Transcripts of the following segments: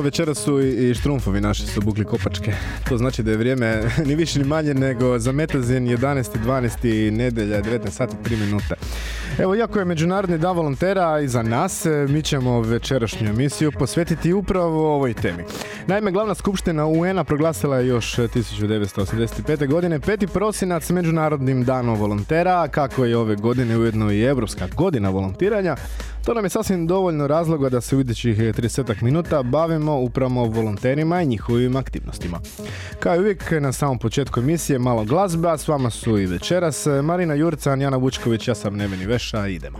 Evo večera su i, i štrumfovi naši su bukli kopačke. To znači da je vrijeme ni više ni manje nego za Metazin 11.12. nedelja 19 sati 3 minuta. Evo, iako je Međunarodni dan volontera iza nas, e, mi ćemo večerašnju emisiju posvetiti upravo ovoj temi. Naime, glavna skupština UN-a proglasila je još 1985. godine 5. prosinac Međunarodnim danom volontera, kako je ove godine ujedno i Evropska godina volontiranja, to nam je sasvim dovoljno razloga da se u idućih 30 minuta bavimo upravo volonterima i njihovim aktivnostima. Kao i uvijek na samom početku emisije malo glazba, s vama su i večeras Marina Jurcan, Jana Vučković, ja sam Neveni Veša, idemo.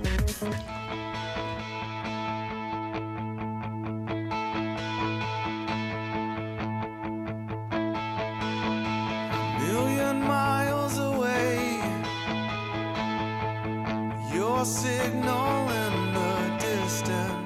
signal sister.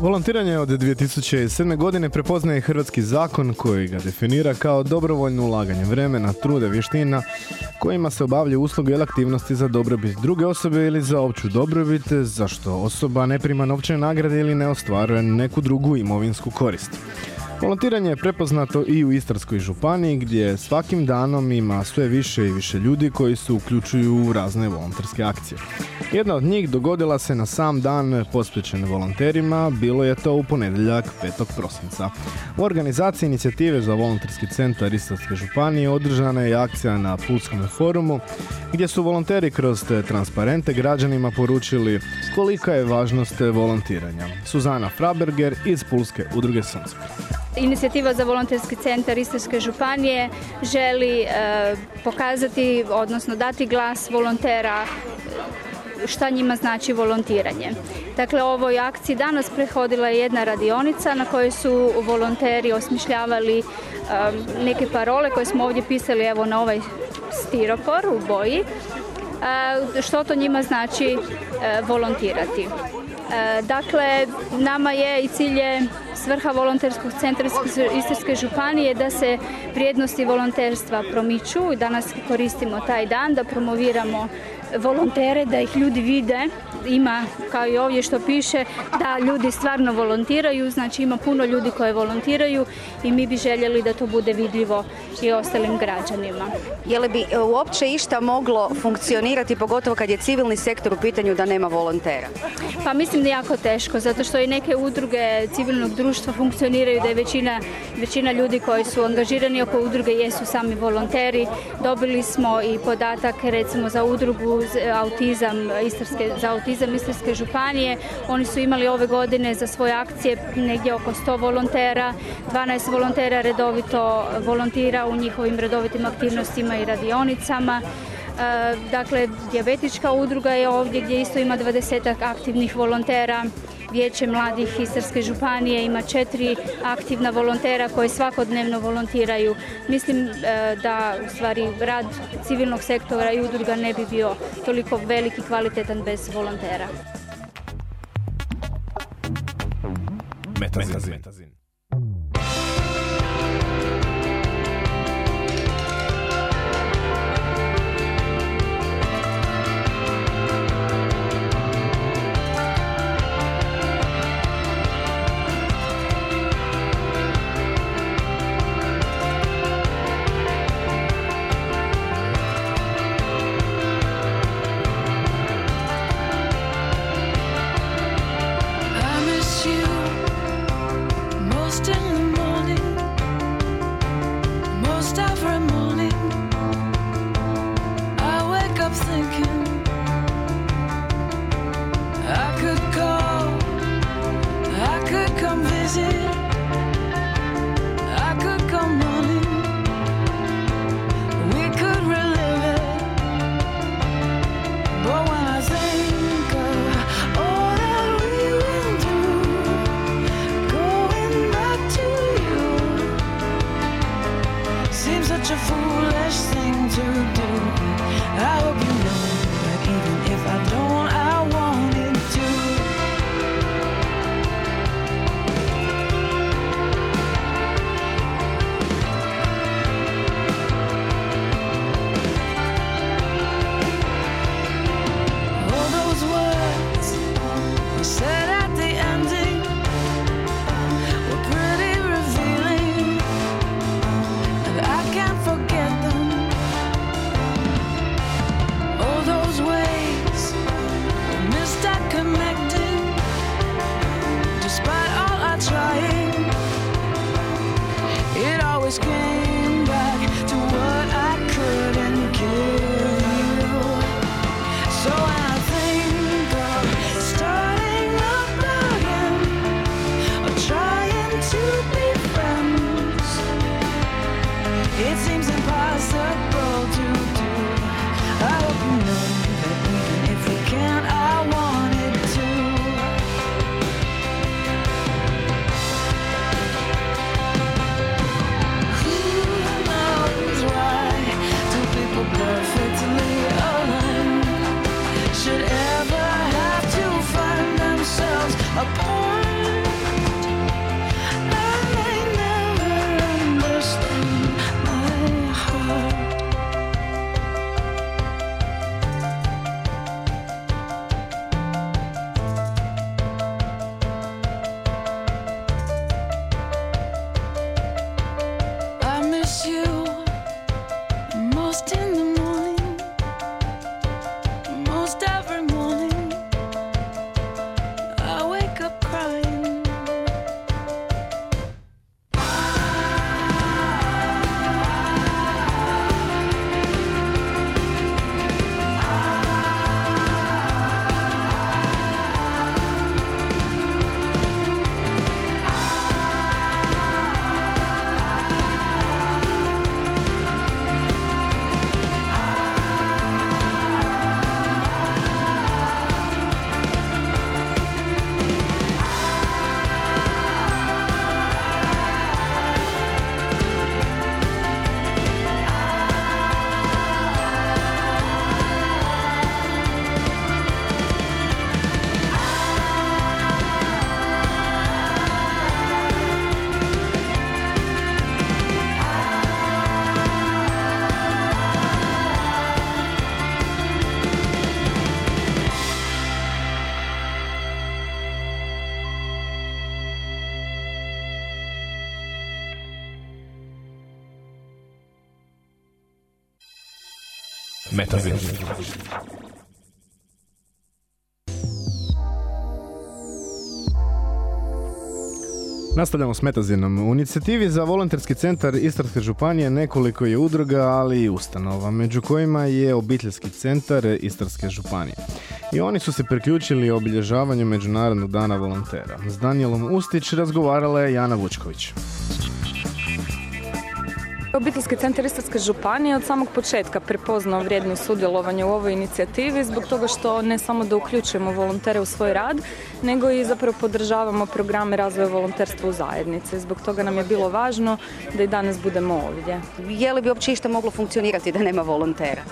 Volontiranje od 2007. godine prepoznaje hrvatski zakon koji ga definira kao dobrovoljno ulaganje vremena, truda, vještina kojima se obavljaju usluge ili aktivnosti za dobrobit druge osobe ili za opću dobrobit, za što osoba ne prima novčane nagrade ili ne ostvaruje neku drugu imovinsku korist. Volontiranje je prepoznato i u Istarskoj županiji gdje svakim danom ima sve više i više ljudi koji se uključuju u razne volonterske akcije. Jedna od njih dogodila se na sam dan posvećen volonterima, bilo je to u ponedjeljak 5. prosinca. U organizaciji inicijative za volonterski centar Istarske županije održana je akcija na Pulskom forumu gdje su volonteri kroz te transparente građanima poručili kolika je važnost volontiranja. Suzana Fraberger iz Pulske udruge Sunskog. Inicijativa za volonterski centar Istarske županije želi e, pokazati, odnosno dati glas volontera e, šta njima znači volontiranje. Dakle, ovoj akciji danas prehodila je jedna radionica na kojoj su volonteri osmišljavali e, neke parole koje smo ovdje pisali evo na ovaj stiropor u boji. Što to njima znači volontirati. E, Dakle, nama je i cilj je svrha volonterskog centra Istarske županije da se vrijednosti volonterstva promiču. Danas koristimo taj dan da promoviramo volontere, da ih ljudi vide. Ima, kao i ovdje što piše, da ljudi stvarno volontiraju, znači ima puno ljudi koji volontiraju i mi bi željeli da to bude vidljivo i ostalim građanima. Je li bi e, uopće išta moglo funkcionirati, pogotovo kad je civilni sektor u pitanju da nema volontera? Pa mislim da je jako teško, zato što i neke udruge civilnog društva funkcioniraju da je većina, većina ljudi koji su angažirani oko udruge jesu sami volonteri. Dobili smo i podatak recimo za udrugu z- autizam Istarske, za autizam Istarske županije. Oni su imali ove godine za svoje akcije negdje oko 100 volontera. 12 volontera redovito volontira u njihovim redovitim aktivnostima i radionicama. E, Dakle, dijabetička udruga je ovdje gdje isto ima 20 aktivnih volontera. Vijeće mladih Istarske županije ima četiri aktivna volontera koji svakodnevno volontiraju. Mislim e, da u stvari rad civilnog sektora i udruga ne bi bio toliko velik i kvalitetan bez volontera. Metazin. I Nastavljamo s Metazinom. U inicijativi za volonterski centar Istarske županije nekoliko je udruga, ali i ustanova, među kojima je obiteljski centar Istarske županije. I oni su se priključili obilježavanju Međunarodnog dana volontera. S Danielom Ustić razgovarala je Jana Vučković. Obiteljski centar Istarske županije od samog početka prepoznao vrijedno sudjelovanje u ovoj inicijativi zbog toga što ne samo da uključujemo volontere u svoj rad, nego i zapravo podržavamo programe razvoja volonterstva u zajednici. Zbog toga nam je bilo važno da i danas budemo ovdje. Je li bi uopće išta moglo funkcionirati da nema volontera?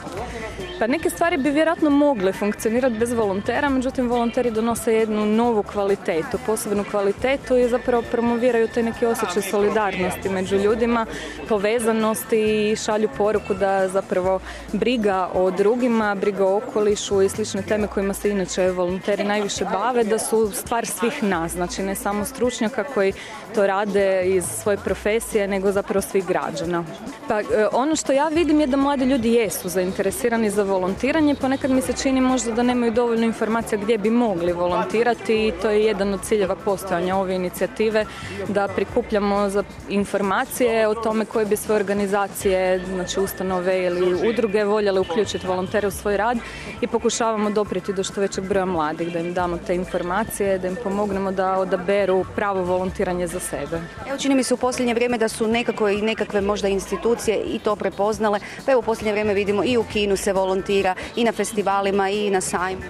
Pa neke stvari bi vjerojatno mogle funkcionirati bez volontera, međutim volonteri donose jednu novu kvalitetu, posebnu kvalitetu i zapravo promoviraju taj neki osjećaj solidarnosti među ljudima, povezanosti i šalju poruku da zapravo briga o drugima, briga o okolišu i slične teme kojima se inače volonteri najviše bave, da su stvar svih nas, znači ne samo stručnjaka koji to rade iz svoje profesije, nego zapravo svih građana. Pa e, ono što ja vidim je da mladi ljudi jesu zainteresirani za volontiranje, ponekad mi se čini možda da nemaju dovoljno informacija gdje bi mogli volontirati i to je jedan od ciljeva postojanja ove inicijative, da prikupljamo za informacije o tome koje bi sve organizacije, znači ustanove ili udruge voljele uključiti volontere u svoj rad i pokušavamo doprijeti do što većeg broja mladih, da im damo te informacije, da im pomognemo da odaberu pravo volontiranje za sebe. Evo čini mi se u posljednje vrijeme da su nekako i nekakve možda institucije i to prepoznale. Pa evo u posljednje vrijeme vidimo i u kinu se volontira, i na festivalima, i na sajmu.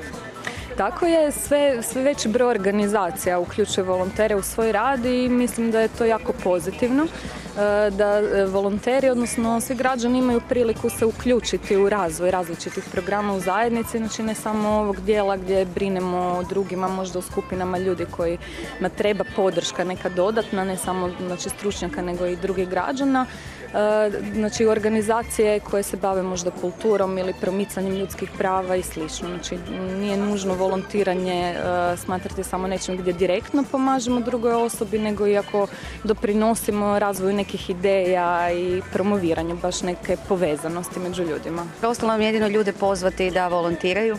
Tako je, sve, sve veći broj organizacija uključuje volontere u svoj rad i mislim da je to jako pozitivno. e, Da e, volonteri, odnosno svi građani imaju priliku se uključiti u razvoj različitih programa u zajednici, znači ne samo ovog dijela gdje brinemo o drugima, možda o skupinama ljudi kojima treba podrška neka dodatna, ne samo znači, stručnjaka nego i drugih građana. E, znači organizacije koje se bave možda kulturom ili promicanjem ljudskih prava i slično. Znači nije nužno volontiranje e, smatrati samo nečim gdje direktno pomažemo drugoj osobi, nego i ako doprinosimo razvoju nekih ideja i promoviranju baš neke povezanosti među ljudima. Ostalo nam jedino ljude pozvati da volontiraju.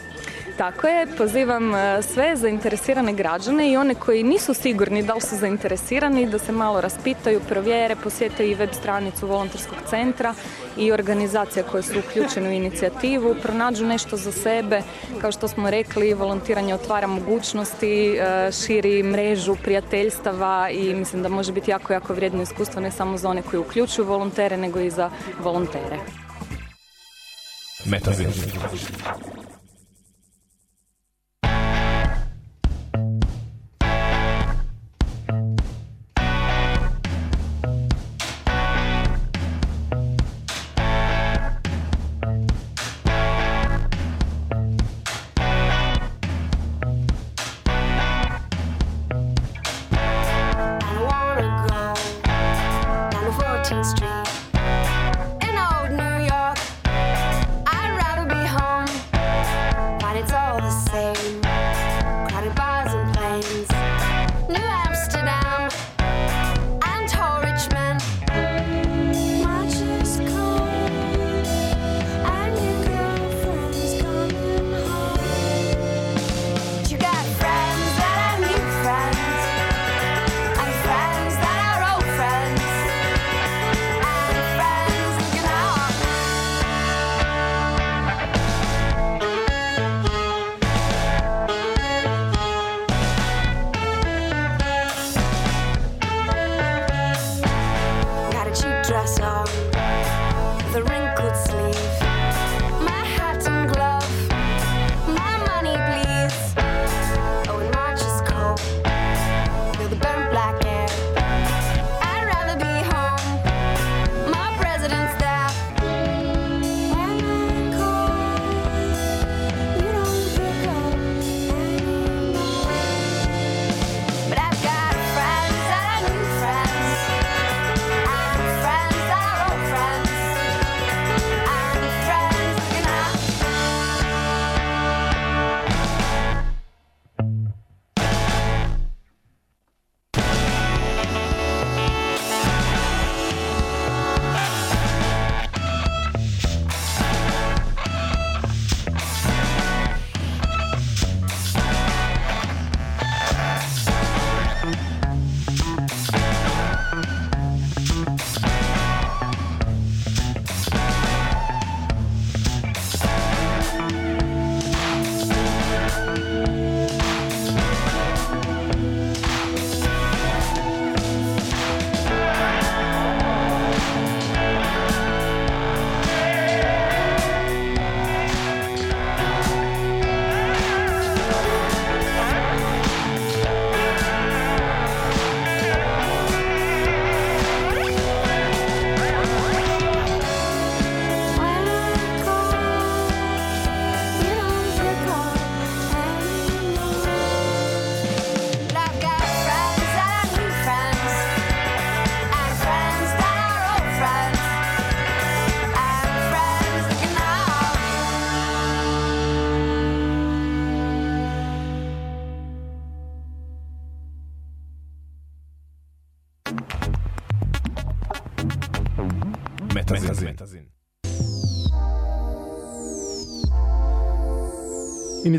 Tako je, pozivam e, sve zainteresirane građane i one koji nisu sigurni da li su zainteresirani da se malo raspitaju, provjere, posjete i web stranicu volonterskog centra i organizacija koje su uključene u inicijativu, pronađu nešto za sebe. Kao što smo rekli, volontiranje otvara mogućnosti, e, širi mrežu prijateljstava i mislim da može biti jako, jako vrijedno iskustvo ne samo za one koji uključuju volontere, nego i za volontere. Metazin.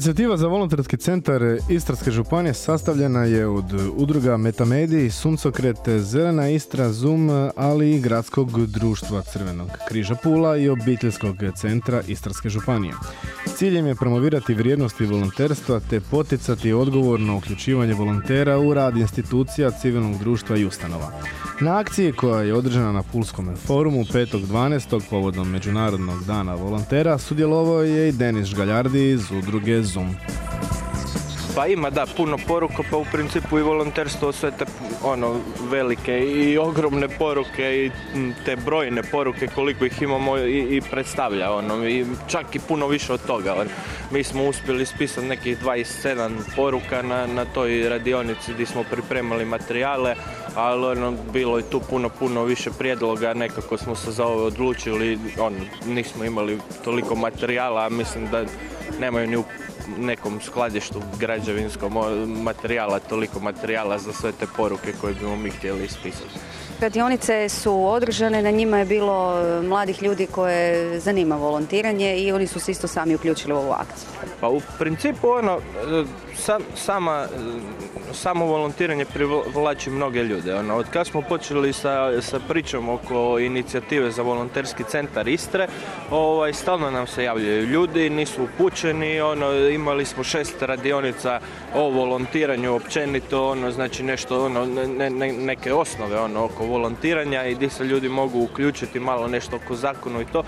Inicijativa za volonterski centar Istarske županije sastavljena je od udruga Metamediji, Suncokret, Zelena Istra, Zoom, ali i Gradskog društva Crvenog križa Pula i Obiteljskog centra Istarske županije. Ciljem je promovirati vrijednosti volonterstva te poticati odgovorno uključivanje volontera u rad institucija civilnog društva i ustanova. Na akciji koja je održana na Pulskom forumu 5.12. povodom Međunarodnog dana volontera sudjelovao je i Denis Žgaljardi iz udruge Zoom. Pa ima da puno poruka, pa u principu i volonterstvo sve te ono velike i ogromne poruke i te brojne poruke koliko ih imamo i, i predstavlja ono i čak i puno više od toga. ono. Mi smo uspjeli spisati nekih 27 poruka na, na toj radionici gdje smo pripremali materijale, ali ono, bilo je tu puno, puno više prijedloga, nekako smo se za ovo odlučili, ono, nismo imali toliko materijala, a mislim da nemaju ni u nekom skladištu građevinskom o, materijala, toliko materijala za sve te poruke koje bismo mi htjeli ispisati. Radionice su održane, na njima je bilo e, mladih ljudi koje zanima volontiranje i oni su se isto sami uključili u ovu akciju. Pa u principu ono, e, sam, sama, e, samo volontiranje privlači mnoge ljude. Ono, od kad smo počeli sa, sa pričom oko inicijative za volonterski centar Istre, ovaj, stalno nam se javljaju ljudi, nisu upućeni, ono, imali smo šest radionica o volontiranju općenito, ono, znači nešto, ono, ne- ne- neke osnove ono, oko volontiranja i gdje se ljudi mogu uključiti malo nešto oko zakonu i to.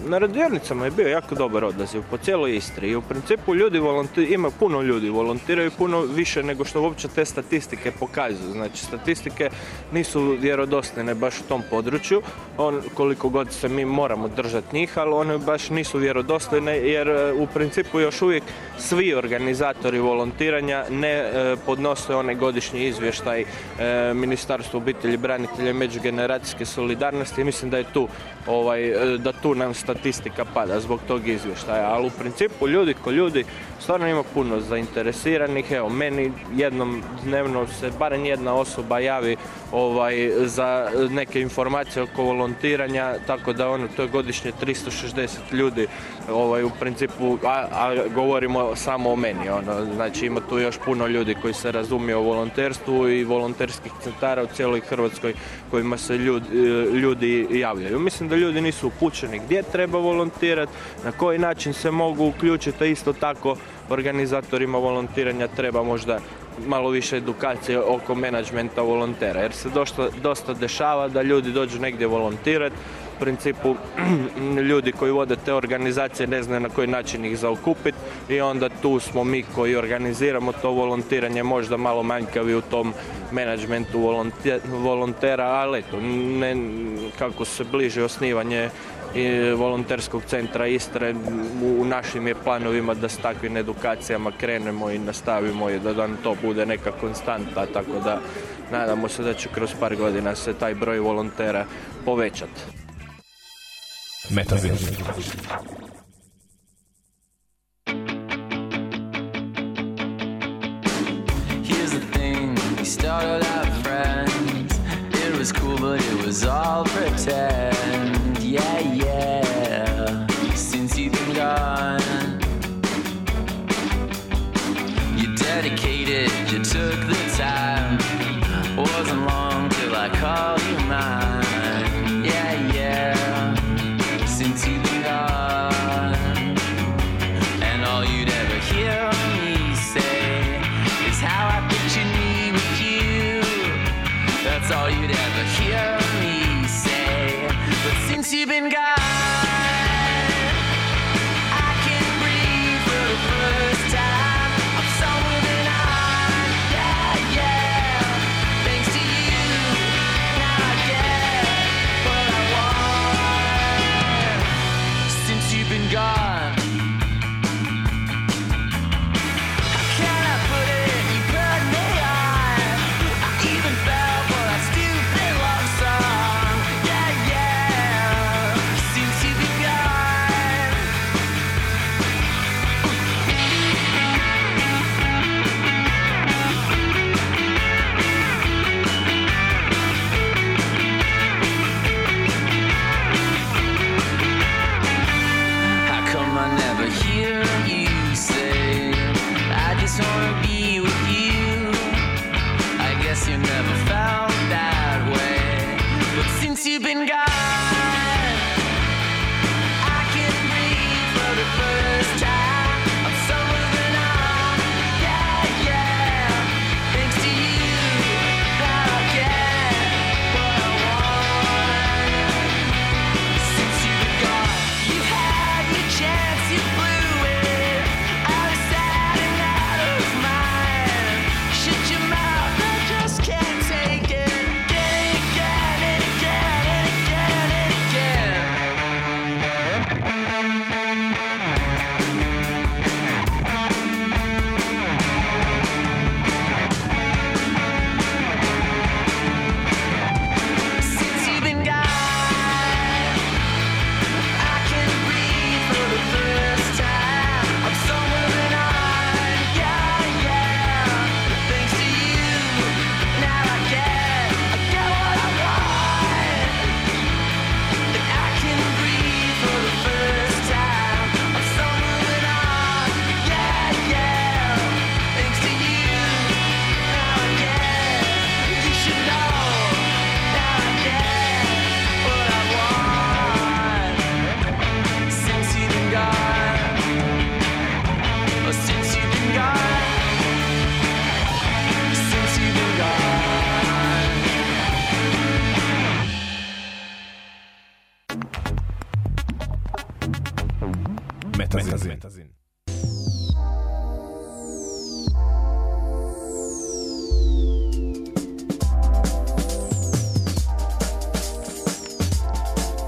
Na radionicama je bio jako dobar odaziv po cijeloj Istri. I u principu ljudi ima puno ljudi, volontiraju puno više nego što uopće te statistike pokazuju. Znači statistike nisu vjerodostojne baš u tom području, on, koliko god se mi moramo držati njih, ali one baš nisu vjerodostojne jer e, u principu još uvijek svi organizatori volontiranja ne e, podnose onaj godišnji izvještaj e, Ministarstvu obitelji, branitelja međugeneracijske solidarnosti. I mislim da je tu ovaj, e, da tu nam statistika pada zbog tog izvještaja, ali u principu ljudi ko ljudi stvarno ima puno zainteresiranih, evo meni jednom dnevno se barem jedna osoba javi ovaj, za neke informacije oko volontiranja, tako da ono, to je godišnje 360 ljudi ovaj, u principu, a, a govorimo samo o meni, ono, znači ima tu još puno ljudi koji se razumiju o volonterstvu i volonterskih centara u cijeloj Hrvatskoj kojima se ljudi, ljudi javljaju. Mislim da ljudi nisu upućeni gdje treba volontirati, na koji način se mogu uključiti, a isto tako organizatorima volontiranja treba možda malo više edukacije oko menadžmenta volontera, jer se dosta, dosta dešava da ljudi dođu negdje volontirati, u principu ljudi koji vode te organizacije ne znaju na koji način ih zaokupiti i onda tu smo mi koji organiziramo to volontiranje možda malo manjkavi u tom menadžmentu volonte- volontera, ali eto, ne, kako se bliže osnivanje volonterskog centra Istre u, našim je planovima da s takvim edukacijama krenemo i nastavimo i da nam to bude neka konstanta, tako da nadamo se da će kroz par godina se taj broj volontera povećati. Metazin. Here's the thing, we started out friends. It was cool, but it was all pretend. Yeah, yeah.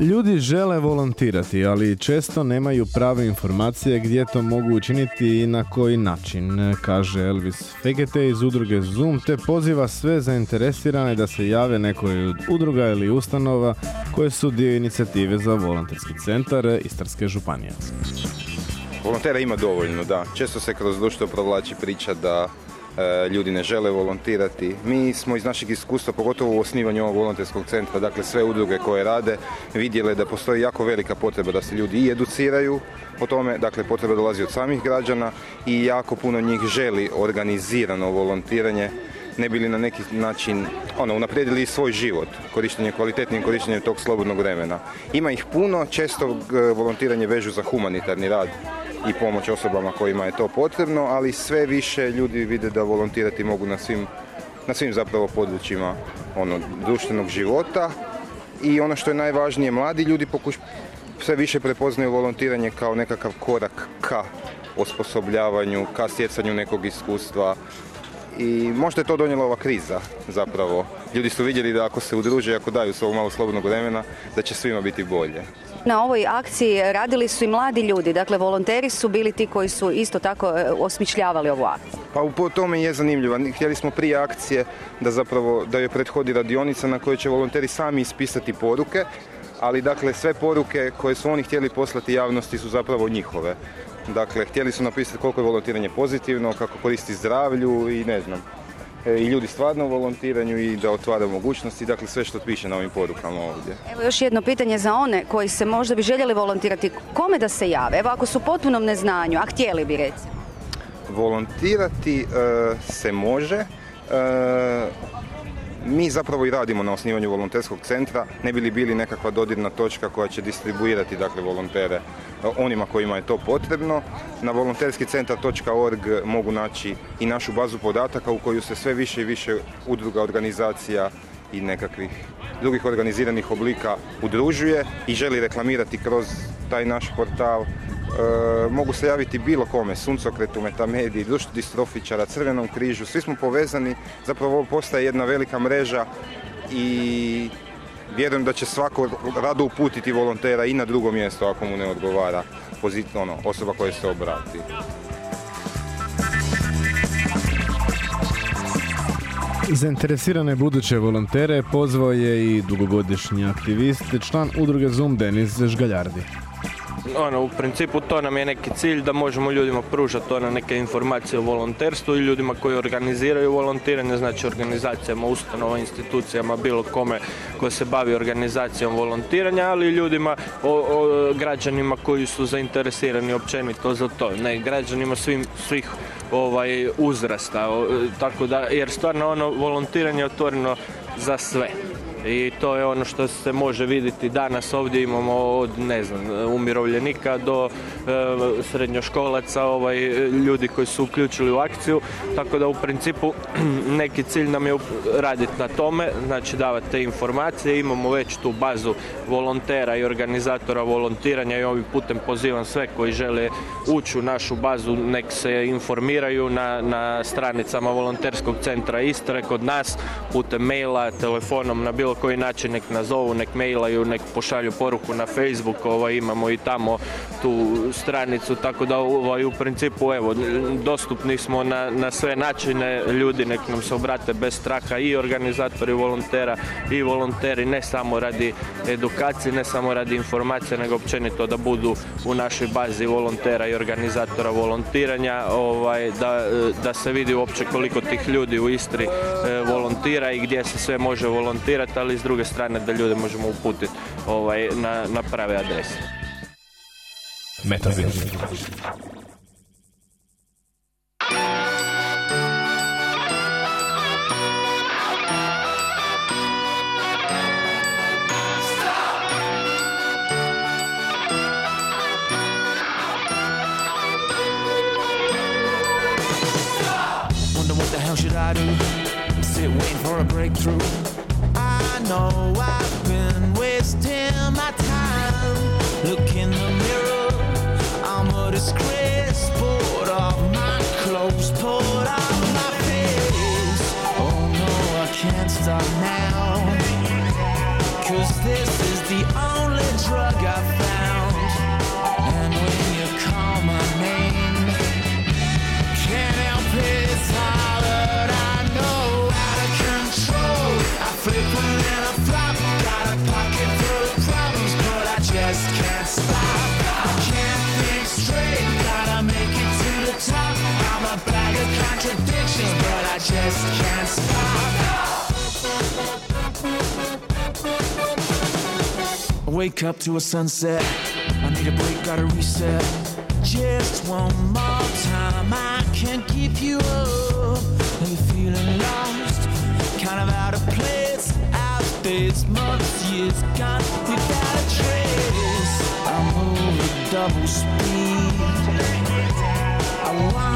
Ljudi žele volontirati, ali često nemaju prave informacije gdje to mogu učiniti i na koji način, kaže Elvis Fegete iz udruge Zoom, te poziva sve zainteresirane da se jave nekoj od udruga ili ustanova koje su dio inicijative za volonterski centar Istarske županije. Volontera ima dovoljno, da. Često se kroz društvo provlači priča da ljudi ne žele volontirati. Mi smo iz našeg iskustva, pogotovo u osnivanju ovog volonterskog centra, dakle sve udruge koje rade, vidjele da postoji jako velika potreba da se ljudi i educiraju o tome, dakle potreba dolazi od samih građana i jako puno njih želi organizirano volontiranje ne bili na neki način ono, unaprijedili svoj život, korištenje kvalitetnijim korištenjem tog slobodnog vremena. Ima ih puno, često g, volontiranje vežu za humanitarni rad i pomoć osobama kojima je to potrebno, ali sve više ljudi vide da volontirati mogu na svim, na svim zapravo područjima ono, društvenog života. I ono što je najvažnije, mladi ljudi pokuš, sve više prepoznaju volontiranje kao nekakav korak ka osposobljavanju, ka stjecanju nekog iskustva i možda je to donijela ova kriza zapravo. Ljudi su vidjeli da ako se udruže, ako daju svog malo slobodnog vremena, da će svima biti bolje. Na ovoj akciji radili su i mladi ljudi, dakle volonteri su bili ti koji su isto tako e, osmišljavali ovu akciju. Pa u tome je zanimljivo. Htjeli smo prije akcije da zapravo da joj prethodi radionica na kojoj će volonteri sami ispisati poruke, ali dakle sve poruke koje su oni htjeli poslati javnosti su zapravo njihove. Dakle, htjeli su napisati koliko je volontiranje pozitivno, kako koristi zdravlju i ne znam. E, I ljudi stvarno u volontiranju i da otvara mogućnosti, dakle sve što piše na ovim porukama ovdje. Evo još jedno pitanje za one koji se možda bi željeli volontirati. Kome da se jave? Evo ako su u potpunom neznanju, a htjeli bi recimo. Volontirati e, se može. E, mi zapravo i radimo na osnivanju volonterskog centra, ne bi li bili nekakva dodirna točka koja će distribuirati dakle, volontere e, onima kojima je to potrebno. Na volonterskicentar.org mogu naći i našu bazu podataka u koju se sve više i više udruga, organizacija i nekakvih drugih organiziranih oblika udružuje i želi reklamirati kroz taj naš portal. E, mogu se javiti bilo kome, Suncokretu, Metamediji, Društvu distrofičara, Crvenom križu, svi smo povezani, zapravo ovo postaje jedna velika mreža i vjerujem da će svako rado uputiti volontera i na drugo mjesto ako mu ne odgovara pozit, ono, osoba koja se obrati. Zainteresirane buduće volontere pozvao je i dugogodišnji aktivist, član udruge Zoom Denis Žgaljardi. ono, u principu to nam je neki cilj da možemo ljudima pružati ono neke informacije o volonterstvu i ljudima koji organiziraju volontiranje, znači organizacijama, ustanova, institucijama, bilo kome ko se bavi organizacijom volontiranja, ali i ljudima, o, o, građanima koji su zainteresirani općenito za to, ne građanima svim, svih ovaj, uzrasta, tako da, jer stvarno ono volontiranje je otvoreno za sve. I to je ono što se može vidjeti danas. Ovdje imamo od ne znam umirovljenika do e, srednjoškolaca ovaj ljudi koji su uključili u akciju. Tako da u principu neki cilj nam je raditi na tome znači davati te informacije. Imamo već tu bazu volontera i organizatora volontiranja i ovim putem pozivam sve koji žele ući u našu bazu nek se informiraju na, na stranicama volonterskog centra Istre kod nas putem maila, telefonom na bilo koji način nek nazovu, nek mailaju, nek pošalju poruku na Facebook, ovaj, imamo i tamo tu stranicu, tako da ovaj, u principu evo, dostupni smo na, na sve načine, ljudi nek nam se obrate bez straha i organizatori volontera i volonteri ne samo radi edukacije, ne samo radi informacije, nego općenito da budu u našoj bazi volontera i organizatora volontiranja, ovaj, da, da se vidi uopće koliko tih ljudi u Istri e, volontira i gdje se sve može volontirati, ali s druge strane da ljude možemo uputiti ovaj, na, na prave adrese. Metazin. Should I do? Sit waiting for a breakthrough. Know I've been wasting my time. Just can't stop. Wake up to a sunset. I need a break, gotta reset. Just one more time, I can't keep you up. Are you feeling lost? Kind of out of place. Out days, months, years gone without a trace. I move at double speed. I want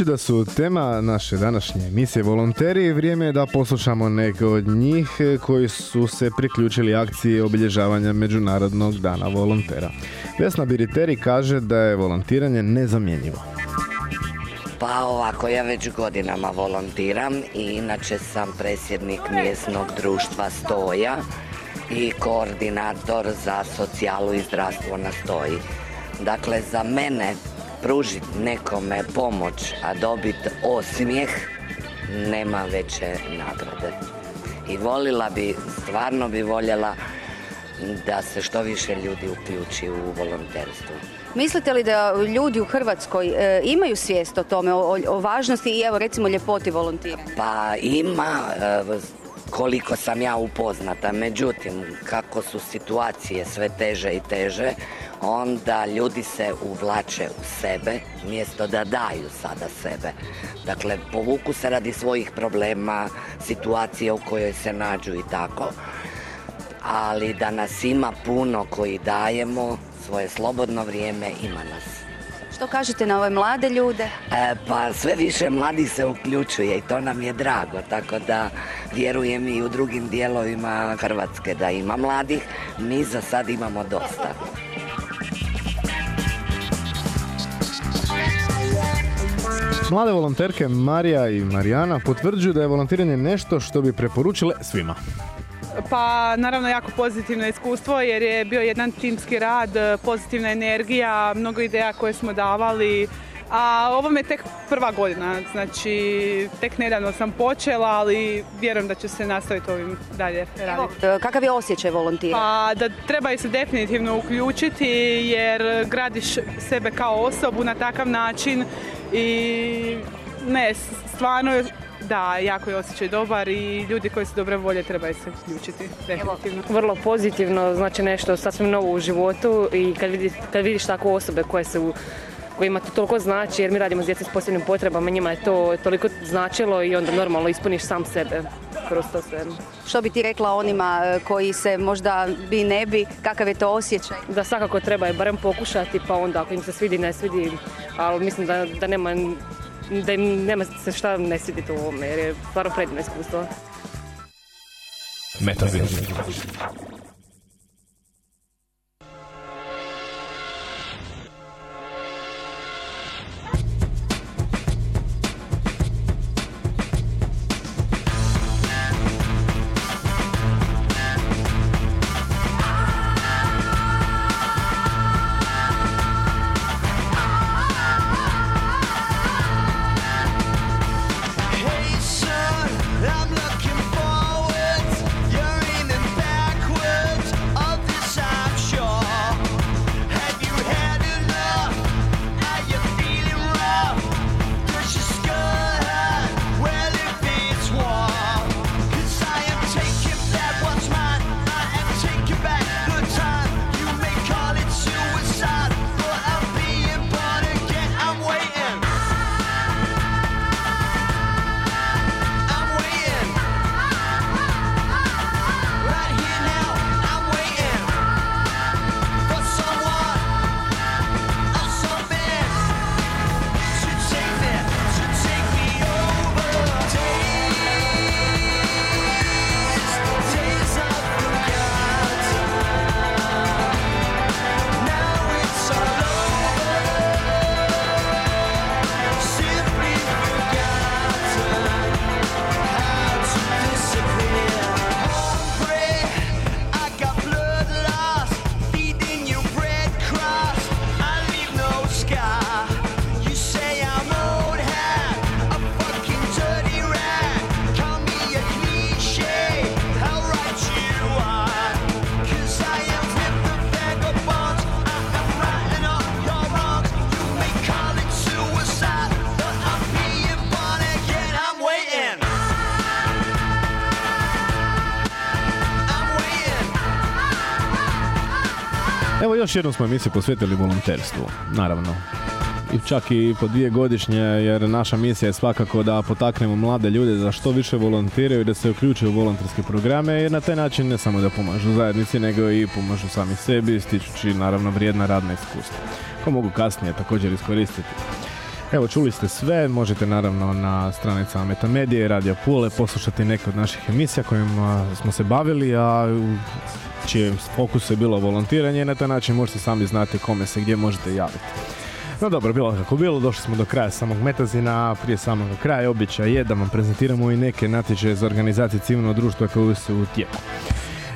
Budući da su tema naše današnje emisije volonteri, vrijeme je da poslušamo neke od njih e, koji su se priključili akciji obilježavanja Međunarodnog dana volontera. Vesna Biriteri kaže da je volontiranje nezamjenjivo. Pa ovako, ja već godinama volontiram i inače sam predsjednik mjesnog društva Stoja i koordinator za socijalu i zdravstvo na Stoji. Dakle, za mene pružiti nekome pomoć, a dobiti osmijeh, nema veće nagrade. I volila bi, stvarno bi voljela da se što više ljudi uključi u volonterstvo. Mislite li da ljudi u Hrvatskoj e, imaju svijest o tome, o, o važnosti i evo recimo ljepoti volontiranja? Pa ima e, koliko sam ja upoznata, međutim kako su situacije sve teže i teže, onda ljudi se uvlače u sebe mjesto da daju sada sebe. Dakle, povuku se radi svojih problema, situacije u kojoj se nađu i tako. Ali da nas ima puno koji dajemo svoje slobodno vrijeme, ima nas. Što kažete na ove mlade ljude? E, pa sve više mladih se uključuje i to nam je drago, tako da vjerujem i u drugim dijelovima Hrvatske da ima mladih, mi za sad imamo dosta. Mlade volonterke Marija i Marijana potvrđuju da je volontiranje nešto što bi preporučile svima. Pa naravno jako pozitivno iskustvo jer je bio jedan timski rad, pozitivna energija, mnogo ideja koje smo davali. A ovo me tek prva godina, znači tek nedavno sam počela, ali vjerujem da će se nastaviti ovim dalje raditi. E, Kakav je osjećaj volontiranja? Pa da trebaju se definitivno uključiti jer gradiš sebe kao osobu na takav način i ne, stvarno da, jako je osjećaj dobar i ljudi koji su dobre volje trebaju se uključiti, definitivno. Vrlo pozitivno, znači nešto sasvim novo u životu i kad, vidi, kad vidiš tako osobe koje su kojima to toliko znači, jer mi radimo s djecom s posebnim potrebama, njima je to toliko značilo i onda normalno ispuniš sam sebe kroz to sve. Što bi ti rekla onima e, koji se možda bi ne bi, kakav je to osjećaj? Da svakako treba je barem pokušati, pa onda ako im se svidi, ne svidi, ali mislim da, da nema da im nema se šta ne svidjeti u ovome, jer je stvarno predivno iskustvo. Metazin. Još jednu smo emisiju posvetili volonterstvu, naravno. I čak i po dvije godišnje, jer naša misija je svakako da potaknemo mlade ljude da što više volontiraju i da se uključuju u volonterske programe, jer na taj način ne samo da pomažu zajednici, nego i pomažu sami sebi, stičući naravno vrijedna radna iskustva, koje mogu kasnije također iskoristiti. Evo, čuli ste sve, možete naravno na stranicama Metamedije i Radio Pule poslušati neke od naših emisija kojima smo se bavili, a u čijem fokusu je bilo volontiranje i na taj način možete sami znati kome se gdje možete javiti. No dobro, bilo kako bilo, došli smo do kraja samog metazina, prije samog kraja običaj je da vam prezentiramo i neke natječaje za organizacije civilnog društva koje su u tijeku.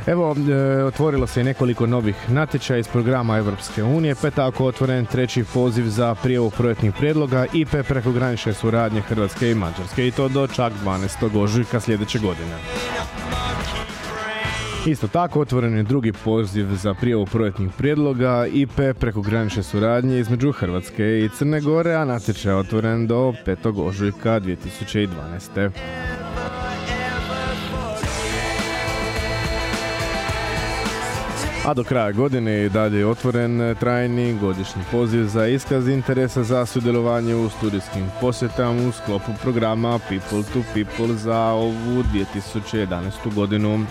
Evo, e, otvorilo se i nekoliko novih natječaja iz programa Europske unije, pa tako otvoren treći poziv za prijavu projektnih prijedloga IP prekogranične suradnje Hrvatske i Mađarske i to do čak 12. ožujka sljedeće godine. Isto tako otvoren je drugi poziv za prijavu projektnih prijedloga IP prekogranične suradnje između Hrvatske i Crne Gore, a natječaj je otvoren do 5. ožujka 2012. A do kraja godine i dalje je otvoren trajni godišnji poziv za iskaz interesa za sudjelovanje u studijskim posjetama u sklopu programa People to People za ovu 2011. godinu.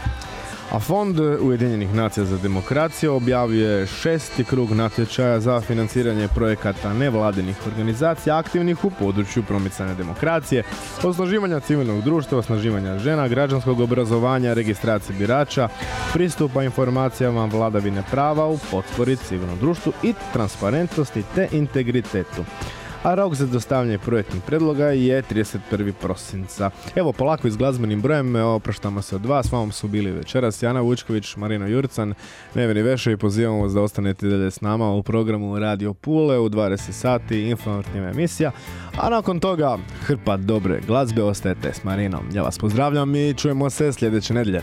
A Fond Ujedinjenih nacija za demokraciju objavio je šesti krug natječaja za financiranje projekata nevladinih organizacija aktivnih u području promicanja demokracije, osnaživanja civilnog društva, osnaživanja žena, građanskog obrazovanja, registracije birača, pristupa informacijama vladavine prava u potpori civilnom društvu i transparentnosti te integritetu a rok za dostavljanje projektnih predloga je 31. prosinca. Evo, polako i s glazbenim brojem, opraštamo se od vas, s vama su bili večeras Jana Vučković, Marino Jurcan, Neveni Vešo i pozivamo vas da ostanete dalje s nama u programu Radio Pule u 20 sati, informativna emisija, a nakon toga hrpa dobre glazbe, ostajete s Marinom. Ja vas pozdravljam i čujemo se sljedeće nedjelje.